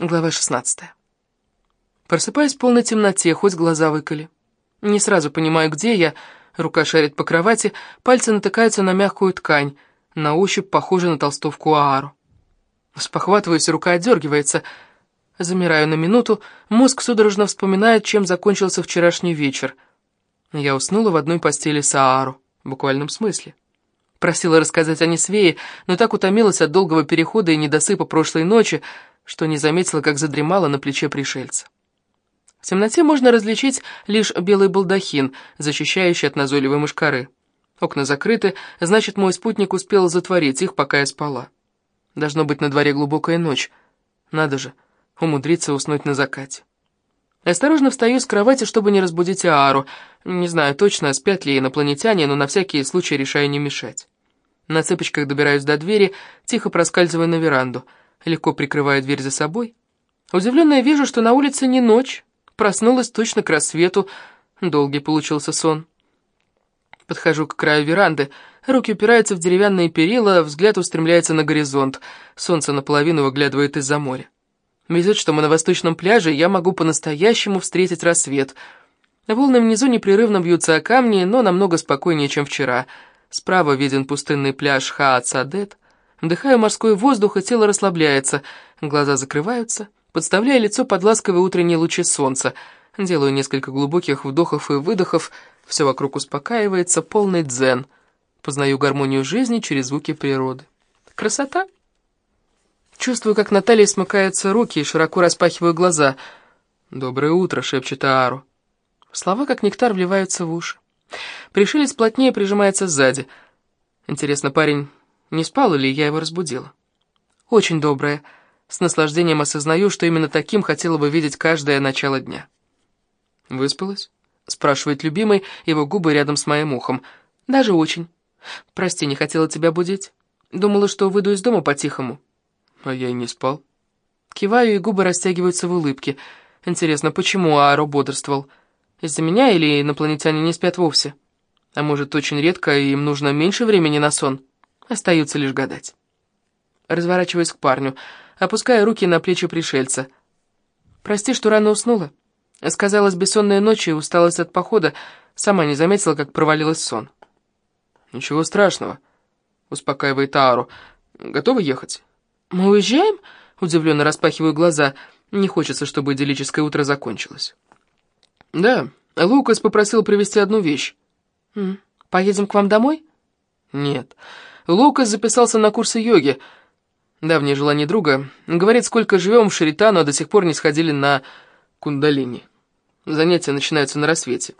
Глава 16. Просыпаюсь в полной темноте, хоть глаза выколи. Не сразу понимаю, где я. Рука шарит по кровати, пальцы натыкаются на мягкую ткань, на ощупь похожа на толстовку Аару. Спохватываюсь, рука отдергивается. Замираю на минуту, мозг судорожно вспоминает, чем закончился вчерашний вечер. Я уснула в одной постели с Аару, в буквальном смысле. Просила рассказать о Несвее, но так утомилась от долгого перехода и недосыпа прошлой ночи, что не заметила, как задремала на плече пришельца. В темноте можно различить лишь белый балдахин, защищающий от назойливой мышкары. Окна закрыты, значит, мой спутник успел затворить их, пока я спала. Должно быть на дворе глубокая ночь. Надо же, умудриться уснуть на закате. Осторожно встаю с кровати, чтобы не разбудить Аару. Не знаю точно, спят ли инопланетяне, но на всякий случай решаю не мешать. На цыпочках добираюсь до двери, тихо проскальзываю на веранду — легко прикрываю дверь за собой. Удивленная вижу, что на улице не ночь. Проснулась точно к рассвету. Долгий получился сон. Подхожу к краю веранды. Руки упираются в деревянные перила, взгляд устремляется на горизонт. Солнце наполовину выглядывает из-за моря. Везет, что мы на восточном пляже, я могу по-настоящему встретить рассвет. Волны внизу непрерывно бьются о камни, но намного спокойнее, чем вчера. Справа виден пустынный пляж Хаат-Садет. Вдыхаю морской воздух, и тело расслабляется. Глаза закрываются, подставляя лицо под ласковые утренние лучи солнца. Делаю несколько глубоких вдохов и выдохов. Все вокруг успокаивается, полный дзен. Познаю гармонию жизни через звуки природы. Красота! Чувствую, как Наталья смыкаются руки и широко распахиваю глаза. «Доброе утро», — шепчет Аару. Слова, как нектар, вливаются в уши. Пришелец плотнее прижимается сзади. Интересно, парень не спал или я его разбудила? Очень доброе. С наслаждением осознаю, что именно таким хотела бы видеть каждое начало дня. «Выспалась?» — спрашивает любимый, его губы рядом с моим ухом. «Даже очень. Прости, не хотела тебя будить. Думала, что выйду из дома по-тихому». «А я и не спал». Киваю, и губы растягиваются в улыбке. Интересно, почему Ааро бодрствовал? Из-за меня или инопланетяне не спят вовсе? А может, очень редко, и им нужно меньше времени на сон?» Остается лишь гадать. Разворачиваюсь к парню, опуская руки на плечи пришельца. «Прости, что рано уснула». Сказалась бессонная ночь и усталость от похода. Сама не заметила, как провалилась сон. «Ничего страшного», — успокаивает Аару. «Готовы ехать?» «Мы уезжаем?» — удивленно распахиваю глаза. Не хочется, чтобы идиллическое утро закончилось. «Да, Лукас попросил привезти одну вещь». «Поедем к вам домой?» «Нет». Лукас записался на курсы йоги. Давнее желание друга. Говорит, сколько живем в Шаритану, а до сих пор не сходили на кундалини. Занятия начинаются на рассвете.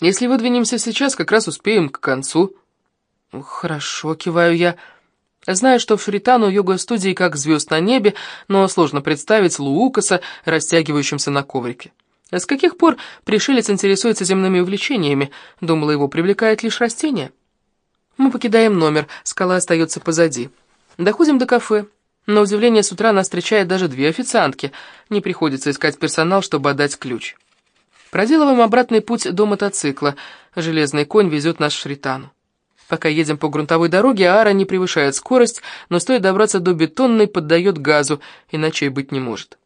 Если выдвинемся сейчас, как раз успеем к концу. Хорошо, киваю я. Знаю, что в Шритану йога-студии как звезд на небе, но сложно представить Лукаса, растягивающимся на коврике. С каких пор пришелец интересуется земными увлечениями? Думала, его привлекает лишь растения. Мы покидаем номер, скала остается позади. Доходим до кафе. На удивление, с утра нас встречает даже две официантки. Не приходится искать персонал, чтобы отдать ключ. Проделываем обратный путь до мотоцикла. Железный конь везет нас в Шритану. Пока едем по грунтовой дороге, Ара не превышает скорость, но стоит добраться до бетонной, поддает газу, иначе и быть не может.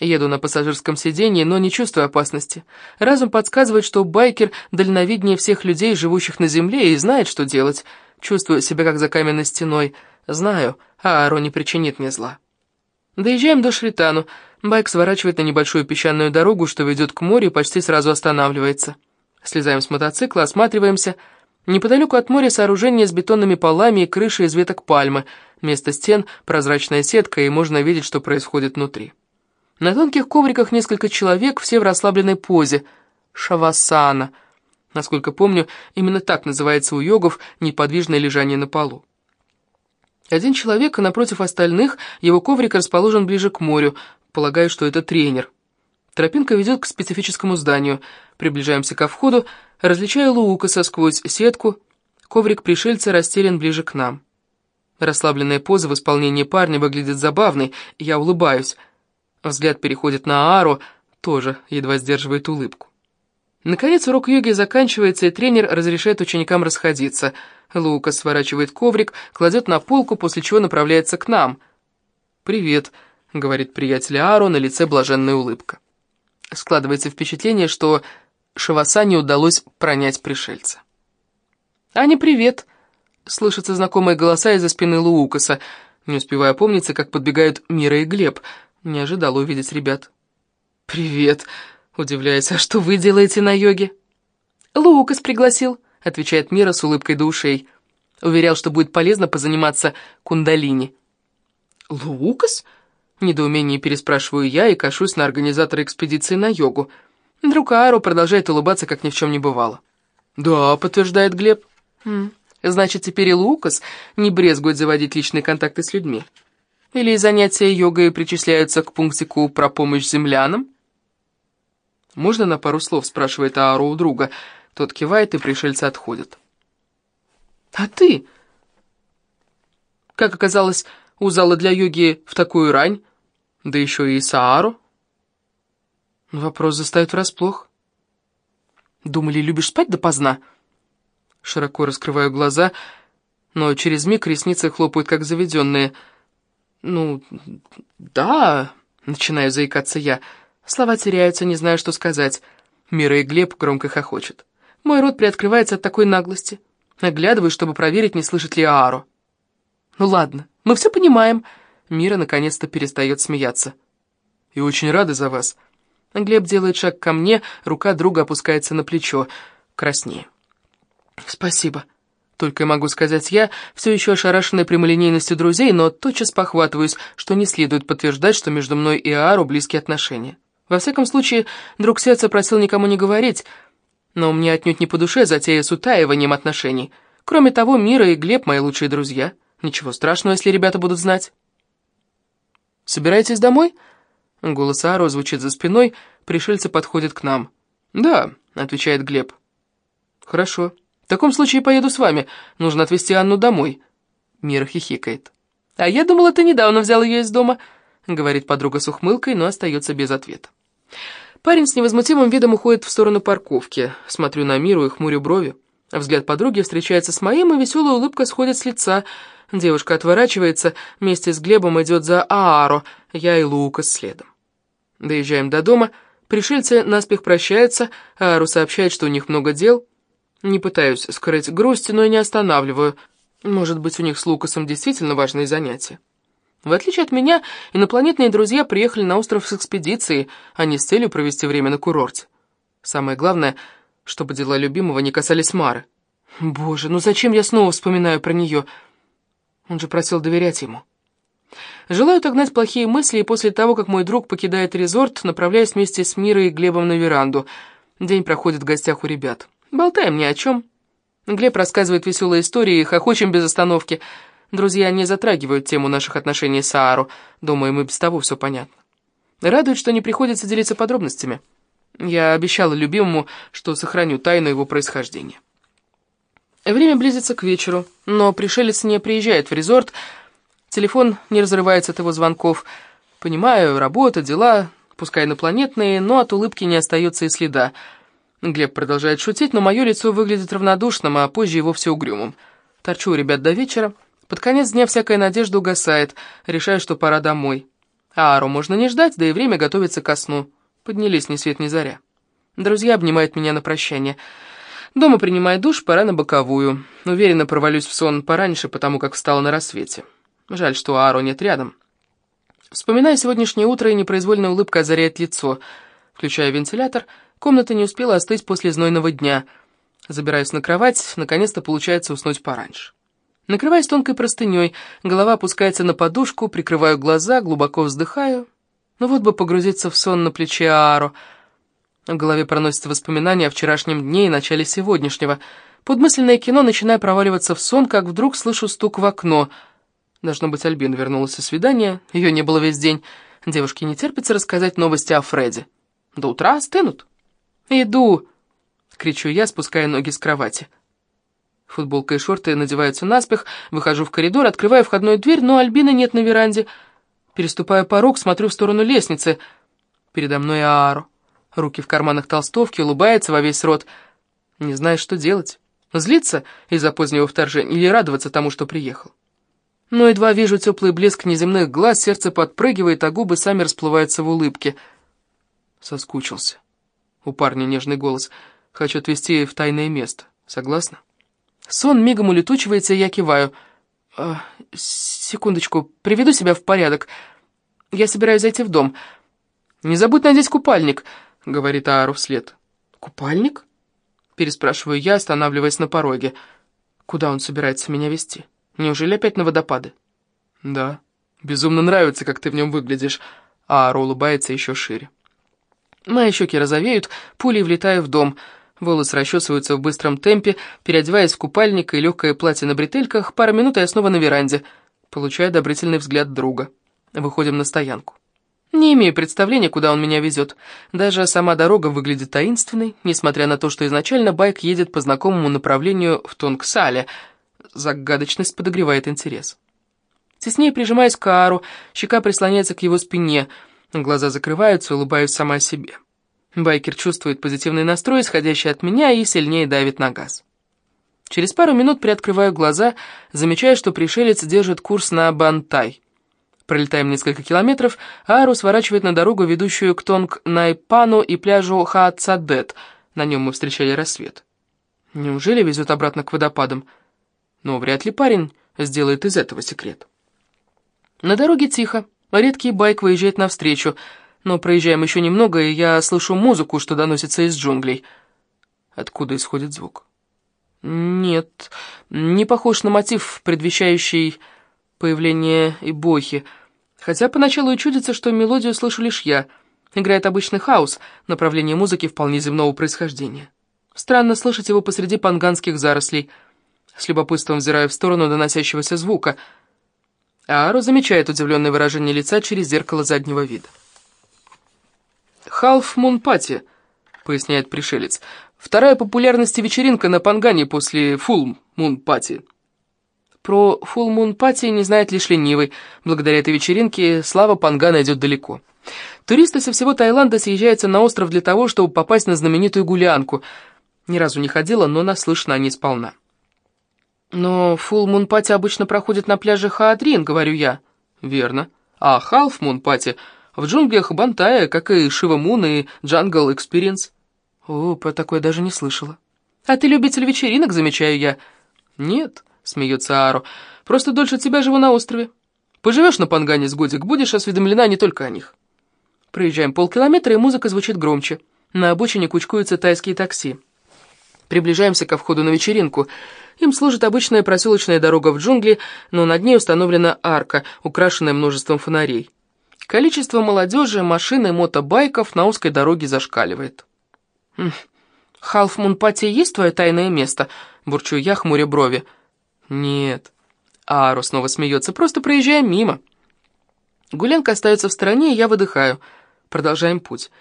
Еду на пассажирском сиденье, но не чувствую опасности. Разум подсказывает, что байкер дальновиднее всех людей, живущих на земле, и знает, что делать. Чувствую себя как за каменной стеной. Знаю, а Аро не причинит мне зла. Доезжаем до Шритану. Байк сворачивает на небольшую песчаную дорогу, что ведет к морю, и почти сразу останавливается. Слезаем с мотоцикла, осматриваемся. Неподалеку от моря сооружение с бетонными полами и крышей из веток пальмы. Вместо стен прозрачная сетка, и можно видеть, что происходит внутри. На тонких ковриках несколько человек, все в расслабленной позе. Шавасана. Насколько помню, именно так называется у йогов неподвижное лежание на полу. Один человек, а напротив остальных, его коврик расположен ближе к морю. Полагаю, что это тренер. Тропинка ведет к специфическому зданию. Приближаемся ко входу, различаю Лукаса сквозь сетку. Коврик пришельца растерян ближе к нам. Расслабленная поза в исполнении парня выглядит забавной, я улыбаюсь. Взгляд переходит на Ару, тоже едва сдерживает улыбку. Наконец урок йоги заканчивается, и тренер разрешает ученикам расходиться. Лукас сворачивает коврик, кладет на полку, после чего направляется к нам. «Привет», — говорит приятель Ааро, на лице блаженная улыбка. Складывается впечатление, что Шавасане удалось пронять пришельца. «Аня, привет!» — слышатся знакомые голоса из-за спины Луукаса. Не успевая помниться, как подбегают Мира и Глеб. Не ожидал увидеть ребят. «Привет!» — удивляюсь. «А что вы делаете на йоге?» «Лукас пригласил», — отвечает Мира с улыбкой до ушей. Уверял, что будет полезно позаниматься кундалини. «Лукас?» — недоумение переспрашиваю я и кашусь на организатора экспедиции на йогу. Друг Ааро продолжает улыбаться, как ни в чем не бывало. «Да», — подтверждает Глеб. «Хм, «Значит, теперь и Лукас не брезгует заводить личные контакты с людьми? Или занятия йогой причисляются к пунктику про помощь землянам?» «Можно на пару слов?» — спрашивает Ааро у друга. Тот кивает, и пришельцы отходят. «А ты?» Как оказалось, у зала для йоги в такую рань, да еще и Саару. Вопрос заставит врасплох. «Думали, любишь спать допоздна?» Широко раскрываю глаза, но через миг ресницы хлопают, как заведенные. «Ну, да...» — начинаю заикаться я. Слова теряются, не знаю, что сказать. Мира и Глеб громко хохочет. Мой рот приоткрывается от такой наглости. Оглядываюсь, чтобы проверить, не слышит ли Аару. «Ну ладно, мы все понимаем». Мира наконец-то перестает смеяться. «И очень рады за вас». Глеб делает шаг ко мне, рука друга опускается на плечо. Краснее. «Спасибо». Только могу сказать я, все еще ошарашенная прямолинейностью друзей, но тотчас похватываюсь, что не следует подтверждать, что между мной и Аару близкие отношения. Во всяком случае, друг сердца просил никому не говорить, но мне отнюдь не по душе затея с утаиванием отношений. Кроме того, Мира и Глеб мои лучшие друзья. Ничего страшного, если ребята будут знать. «Собираетесь домой?» Голос Аару звучит за спиной, пришельцы подходят к нам. «Да», — отвечает Глеб. «Хорошо». В таком случае поеду с вами. Нужно отвезти Анну домой». Мира хихикает. «А я думала, ты недавно взял ее из дома», — говорит подруга с ухмылкой, но остается без ответа. Парень с невозмутимым видом уходит в сторону парковки. Смотрю на Миру и хмурю брови. Взгляд подруги встречается с моим, и веселая улыбка сходит с лица. Девушка отворачивается, вместе с Глебом идет за Ааро, я и Лукас следом. Доезжаем до дома, пришельцы наспех прощаются, Аару сообщает, что у них много дел — не пытаюсь скрыть грусть, но и не останавливаю. Может быть, у них с Лукасом действительно важные занятия. В отличие от меня, инопланетные друзья приехали на остров с экспедицией, а не с целью провести время на курорте. Самое главное, чтобы дела любимого не касались Мары. Боже, ну зачем я снова вспоминаю про нее? Он же просил доверять ему. Желаю отогнать плохие мысли, и после того, как мой друг покидает резорт, направляюсь вместе с Мирой и Глебом на веранду. День проходит в гостях у ребят. Болтаем ни о чем. Глеб рассказывает веселые истории, хохочем без остановки. Друзья не затрагивают тему наших отношений с Аару. Думаю, и без того все понятно. Радует, что не приходится делиться подробностями. Я обещала любимому, что сохраню тайну его происхождения. Время близится к вечеру, но пришелец не приезжает в резорт. Телефон не разрывается от его звонков. Понимаю, работа, дела, пускай инопланетные, но от улыбки не остается и следа. Глеб продолжает шутить, но мое лицо выглядит равнодушным, а позже и вовсе угрюмым. Торчу у ребят до вечера. Под конец дня всякая надежда угасает. Решаю, что пора домой. А Ару можно не ждать, да и время готовится ко сну. Поднялись ни свет ни заря. Друзья обнимают меня на прощание. Дома принимаю душ, пора на боковую. Уверенно провалюсь в сон пораньше, потому как встала на рассвете. Жаль, что Ааро нет рядом. Вспоминаю сегодняшнее утро, и непроизвольная улыбка озаряет лицо. Включаю вентилятор — Комната не успела остыть после знойного дня. Забираюсь на кровать, наконец-то получается уснуть пораньше. Накрываясь тонкой простыней, голова опускается на подушку, прикрываю глаза, глубоко вздыхаю. Ну вот бы погрузиться в сон на плече Аару. В голове проносятся воспоминания о вчерашнем дне и начале сегодняшнего. Подмысленное кино начинаю проваливаться в сон, как вдруг слышу стук в окно. Должно быть, Альбин вернулась со свидания, ее не было весь день. Девушке не терпится рассказать новости о Фредди. До утра остынут. «Иду!» — кричу я, спуская ноги с кровати. Футболка и шорты надеваются наспех, выхожу в коридор, открываю входную дверь, но Альбины нет на веранде. Переступаю порог, смотрю в сторону лестницы. Передо мной Аару. Руки в карманах толстовки, улыбается во весь рот. Не знаю, что делать. Злиться из-за позднего вторжения или радоваться тому, что приехал. Но едва вижу теплый блеск неземных глаз, сердце подпрыгивает, а губы сами расплываются в улыбке. Соскучился. У парня нежный голос. Хочу отвезти в тайное место. Согласна? Сон мигом улетучивается, и я киваю. «А, секундочку, приведу себя в порядок. Я собираюсь зайти в дом. Не забудь надеть купальник, говорит Аару вслед. Купальник? Переспрашиваю я, останавливаясь на пороге. Куда он собирается меня вести? Неужели опять на водопады? Да, безумно нравится, как ты в нем выглядишь. Аару улыбается еще шире. Мои щеки розовеют, пулей влетаю в дом. Волосы расчесываются в быстром темпе, переодеваясь в купальник и легкое платье на бретельках, пара минут и я снова на веранде. Получаю одобрительный взгляд друга. Выходим на стоянку. Не имею представления, куда он меня везет. Даже сама дорога выглядит таинственной, несмотря на то, что изначально байк едет по знакомому направлению в Тонгсале. Загадочность подогревает интерес. Теснее прижимаясь к Аару, щека прислоняется к его спине, глаза закрываются, улыбаюсь сама себе. Байкер чувствует позитивный настрой, исходящий от меня, и сильнее давит на газ. Через пару минут приоткрываю глаза, замечая, что пришелец держит курс на Бантай. Пролетаем несколько километров, а Ару сворачивает на дорогу, ведущую к Тонг-Найпану и пляжу Хаацадет. На нем мы встречали рассвет. Неужели везет обратно к водопадам? Но вряд ли парень сделает из этого секрет. На дороге тихо. Редкий байк выезжает навстречу. Но проезжаем еще немного, и я слышу музыку, что доносится из джунглей. Откуда исходит звук? Нет, не похож на мотив, предвещающий появление эбохи — Хотя поначалу и чудится, что мелодию слышу лишь я. Играет обычный хаос, направление музыки вполне земного происхождения. Странно слышать его посреди панганских зарослей. С любопытством взираю в сторону доносящегося звука. Аару замечает удивленное выражение лица через зеркало заднего вида. «Халф Мун Пати», — поясняет пришелец. «Вторая популярности вечеринка на Пангане после Фулл Мун Пати». Про Moon Party не знает лишь ленивый. Благодаря этой вечеринке слава Пангана идет далеко. Туристы со всего Таиланда съезжаются на остров для того, чтобы попасть на знаменитую гулянку. Ни разу не ходила, но наслышана они сполна. «Но Party обычно проходит на пляже Хаатрин», — говорю я. «Верно. А Party в джунглях Бантая, как и Шива Мун и Jungle Experience». «О, про такое даже не слышала». «А ты любитель вечеринок, замечаю я?» «Нет». — смеется Ару. «Просто дольше тебя живу на острове. Поживешь на Пангане с годик, будешь осведомлена не только о них». Проезжаем полкилометра, и музыка звучит громче. На обочине кучкуются тайские такси. Приближаемся ко входу на вечеринку. Им служит обычная проселочная дорога в джунгли, но над ней установлена арка, украшенная множеством фонарей. Количество молодежи, машин и мотобайков на узкой дороге зашкаливает. «Халфмун-пати есть твое тайное место?» — бурчу я, хмуря брови. «Нет». Ару снова смеется. «Просто проезжаем мимо». Гулянка остается в стороне, и я выдыхаю. Продолжаем путь.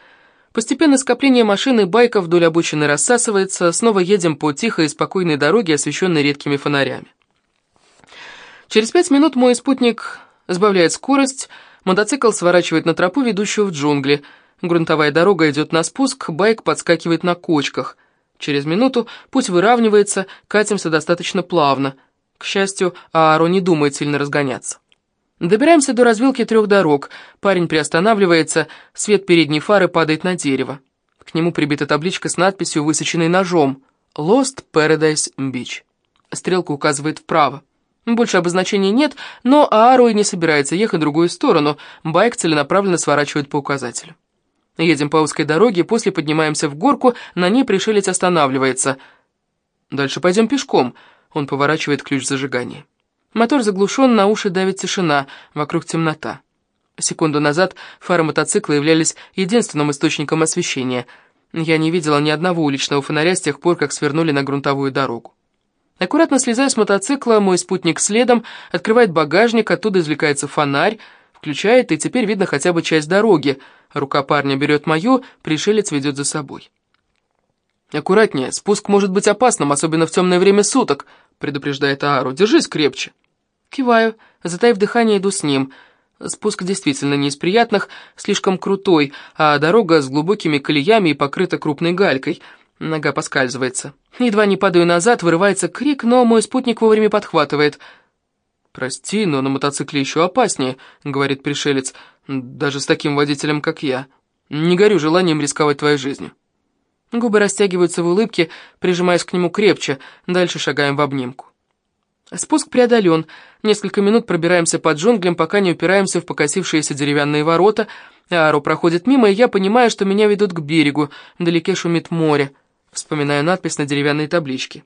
Постепенно скопление машин и байков вдоль обочины рассасывается, снова едем по тихой и спокойной дороге, освещенной редкими фонарями. Через пять минут мой спутник сбавляет скорость, мотоцикл сворачивает на тропу, ведущую в джунгли. Грунтовая дорога идет на спуск, байк подскакивает на кочках. Через минуту путь выравнивается, катимся достаточно плавно – к счастью, Ааро не думает сильно разгоняться. Добираемся до развилки трех дорог. Парень приостанавливается, свет передней фары падает на дерево. К нему прибита табличка с надписью, высеченной ножом «Lost Paradise Beach». Стрелка указывает вправо. Больше обозначений нет, но Ааро не собирается ехать в другую сторону. Байк целенаправленно сворачивает по указателю. Едем по узкой дороге, после поднимаемся в горку, на ней пришелец останавливается. Дальше пойдем пешком — он поворачивает ключ зажигания. Мотор заглушен, на уши давит тишина, вокруг темнота. Секунду назад фары мотоцикла являлись единственным источником освещения. Я не видела ни одного уличного фонаря с тех пор, как свернули на грунтовую дорогу. Аккуратно слезая с мотоцикла, мой спутник следом, открывает багажник, оттуда извлекается фонарь, включает, и теперь видно хотя бы часть дороги. Рука парня берет мою, пришелец ведет за собой. «Аккуратнее, спуск может быть опасным, особенно в темное время суток», — предупреждает Аару. «Держись крепче». Киваю, затаив дыхание, иду с ним. Спуск действительно не из приятных, слишком крутой, а дорога с глубокими колеями и покрыта крупной галькой. Нога поскальзывается. Едва не падаю назад, вырывается крик, но мой спутник вовремя подхватывает. «Прости, но на мотоцикле еще опаснее», — говорит пришелец, — «даже с таким водителем, как я. Не горю желанием рисковать твоей жизнью». Губы растягиваются в улыбке, прижимаясь к нему крепче, дальше шагаем в обнимку. Спуск преодолен. Несколько минут пробираемся под джунглям, пока не упираемся в покосившиеся деревянные ворота. Ару проходит мимо, и я понимаю, что меня ведут к берегу. Вдалеке шумит море. Вспоминаю надпись на деревянной табличке.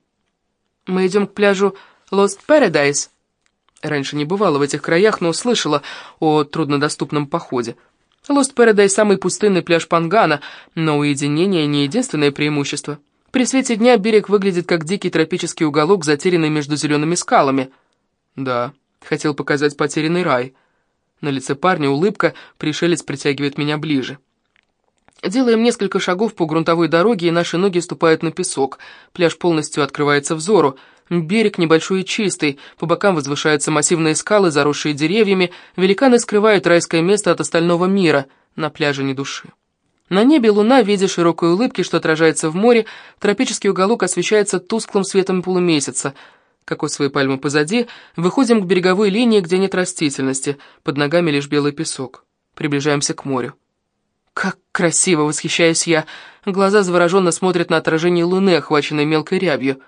Мы идем к пляжу Lost Paradise. Раньше не бывало в этих краях, но услышала о труднодоступном походе. Lost Paradise — самый пустынный пляж Пангана, но уединение — не единственное преимущество. При свете дня берег выглядит как дикий тропический уголок, затерянный между зелеными скалами. Да, хотел показать потерянный рай. На лице парня улыбка, пришелец притягивает меня ближе. Делаем несколько шагов по грунтовой дороге, и наши ноги ступают на песок. Пляж полностью открывается взору. Берег небольшой и чистый, по бокам возвышаются массивные скалы, заросшие деревьями, великаны скрывают райское место от остального мира, на пляже ни души. На небе луна в виде широкой улыбки, что отражается в море, тропический уголок освещается тусклым светом полумесяца. Кокосовые пальмы позади, выходим к береговой линии, где нет растительности, под ногами лишь белый песок. Приближаемся к морю. Как красиво, восхищаюсь я. Глаза завороженно смотрят на отражение луны, охваченной мелкой рябью.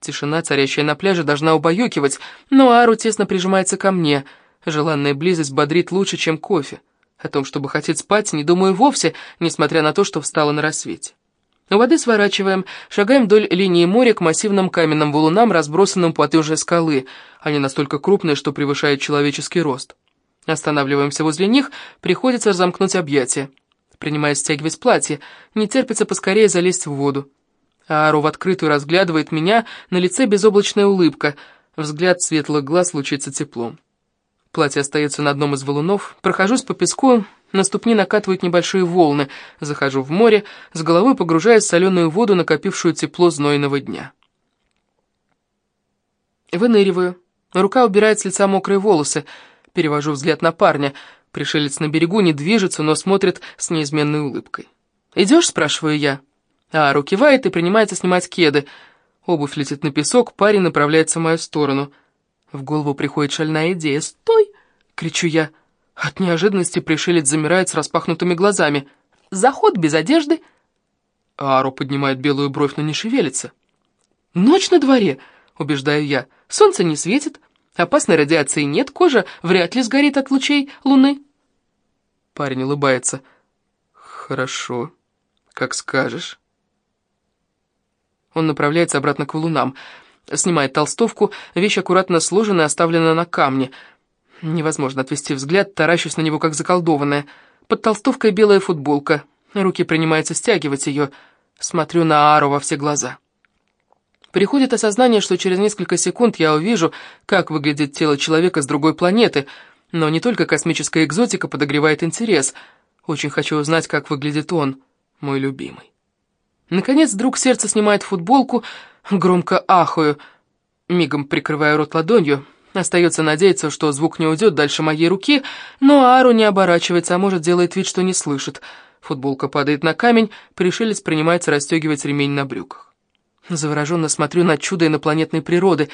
Тишина, царящая на пляже, должна убаюкивать, но Ару тесно прижимается ко мне. Желанная близость бодрит лучше, чем кофе. О том, чтобы хотеть спать, не думаю вовсе, несмотря на то, что встала на рассвете. У воды сворачиваем, шагаем вдоль линии моря к массивным каменным валунам, разбросанным по подъжной скалы. Они настолько крупные, что превышают человеческий рост. Останавливаемся возле них, приходится разомкнуть объятия. Принимаясь стягивать платье, не терпится поскорее залезть в воду. Ару в открытую разглядывает меня, на лице безоблачная улыбка, взгляд светлых глаз лучится теплом. Платье остается на одном из валунов, прохожусь по песку, на ступни накатывают небольшие волны, захожу в море, с головой погружаясь в соленую воду, накопившую тепло знойного дня. Выныриваю. Рука убирает с лица мокрые волосы, перевожу взгляд на парня. Пришелец на берегу не движется, но смотрит с неизменной улыбкой. «Идешь?» — спрашиваю я. А руки кивает и принимается снимать кеды. Обувь летит на песок, парень направляется в мою сторону — в голову приходит шальная идея. «Стой!» — кричу я. От неожиданности пришелец замирает с распахнутыми глазами. «Заход без одежды!» Аро поднимает белую бровь, но не шевелится. «Ночь на дворе!» — убеждаю я. «Солнце не светит, опасной радиации нет, кожа вряд ли сгорит от лучей луны». Парень улыбается. «Хорошо, как скажешь». Он направляется обратно к лунам. Снимает толстовку, вещь аккуратно сложена и оставлена на камне. Невозможно отвести взгляд, таращусь на него как заколдованная. Под толстовкой белая футболка. Руки принимаются стягивать ее. Смотрю на Ару во все глаза. Приходит осознание, что через несколько секунд я увижу, как выглядит тело человека с другой планеты, но не только космическая экзотика подогревает интерес. Очень хочу узнать, как выглядит он, мой любимый. Наконец, вдруг сердце снимает футболку, Громко ахаю, мигом прикрываю рот ладонью. Остается надеяться, что звук не уйдет дальше моей руки, но Ару не оборачивается, а может делает вид, что не слышит. Футболка падает на камень, пришелец принимается расстегивать ремень на брюках. Завороженно смотрю на чудо инопланетной природы.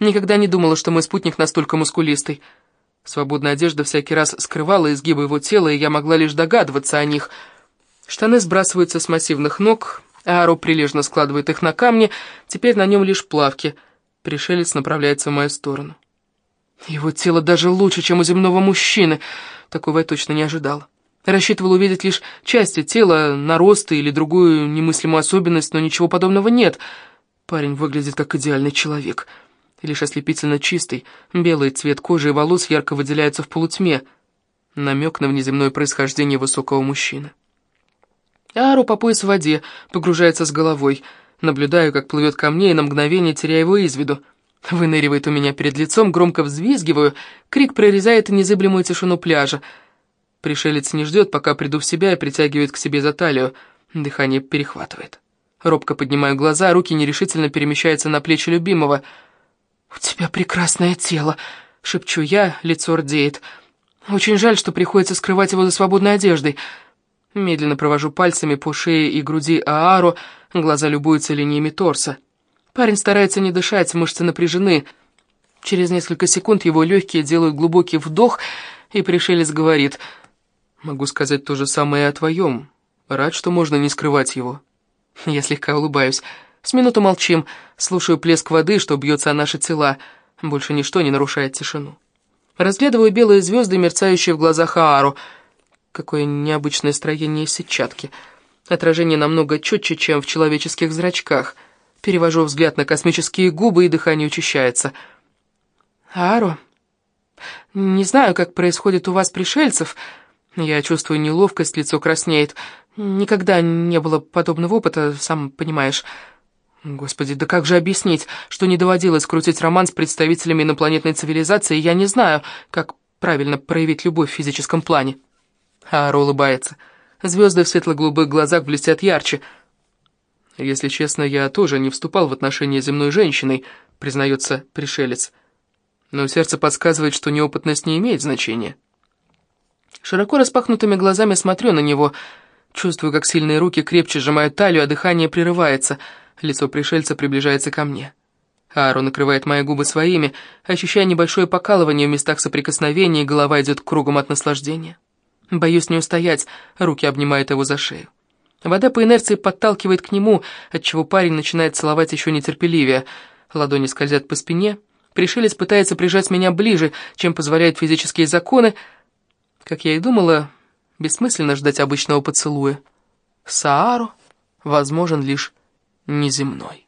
Никогда не думала, что мой спутник настолько мускулистый. Свободная одежда всякий раз скрывала изгибы его тела, и я могла лишь догадываться о них. Штаны сбрасываются с массивных ног, Ару прилежно складывает их на камни, теперь на нем лишь плавки. Пришелец направляется в мою сторону. Его тело даже лучше, чем у земного мужчины. Такого я точно не ожидала. Рассчитывал увидеть лишь части тела, наросты или другую немыслимую особенность, но ничего подобного нет. Парень выглядит как идеальный человек. Лишь ослепительно чистый, белый цвет кожи и волос ярко выделяется в полутьме. Намек на внеземное происхождение высокого мужчины. Ару по пояс в воде, погружается с головой. Наблюдаю, как плывет ко мне, и на мгновение теряю его из виду. Выныривает у меня перед лицом, громко взвизгиваю. Крик прорезает незыблемую тишину пляжа. Пришелец не ждет, пока приду в себя и притягивает к себе за талию. Дыхание перехватывает. Робко поднимаю глаза, руки нерешительно перемещаются на плечи любимого. «У тебя прекрасное тело», — шепчу я, лицо рдеет. «Очень жаль, что приходится скрывать его за свободной одеждой». Медленно провожу пальцами по шее и груди Аару, глаза любуются линиями торса. Парень старается не дышать, мышцы напряжены. Через несколько секунд его легкие делают глубокий вдох, и пришелец говорит, «Могу сказать то же самое о твоем. Рад, что можно не скрывать его». Я слегка улыбаюсь. С минуту молчим, слушаю плеск воды, что бьется о наши тела. Больше ничто не нарушает тишину. Разглядываю белые звезды, мерцающие в глазах Аару. Какое необычное строение сетчатки. Отражение намного четче, чем в человеческих зрачках. Перевожу взгляд на космические губы, и дыхание учащается. «Аару, не знаю, как происходит у вас пришельцев. Я чувствую неловкость, лицо краснеет. Никогда не было подобного опыта, сам понимаешь». Господи, да как же объяснить, что не доводилось крутить роман с представителями инопланетной цивилизации, я не знаю, как правильно проявить любовь в физическом плане. Ара улыбается. Звезды в светло-голубых глазах блестят ярче. Если честно, я тоже не вступал в отношения с земной женщиной, признается пришелец. Но сердце подсказывает, что неопытность не имеет значения. Широко распахнутыми глазами смотрю на него, чувствую, как сильные руки крепче сжимают талию, а дыхание прерывается — Лицо пришельца приближается ко мне. Ару накрывает мои губы своими, ощущая небольшое покалывание в местах соприкосновения, и голова идет кругом от наслаждения. Боюсь не устоять, руки обнимают его за шею. Вода по инерции подталкивает к нему, отчего парень начинает целовать еще нетерпеливее. Ладони скользят по спине. Пришелец пытается прижать меня ближе, чем позволяют физические законы. Как я и думала, бессмысленно ждать обычного поцелуя. Саару возможен лишь неземной.